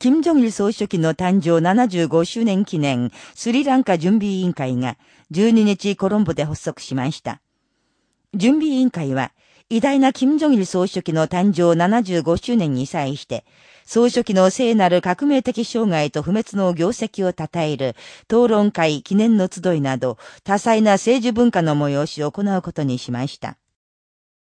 金正日総書記の誕生75周年記念スリランカ準備委員会が12日コロンボで発足しました。準備委員会は、偉大な金正日総書記の誕生75周年に際して、総書記の聖なる革命的障害と不滅の業績を称える討論会記念の集いなど多彩な政治文化の催しを行うことにしました。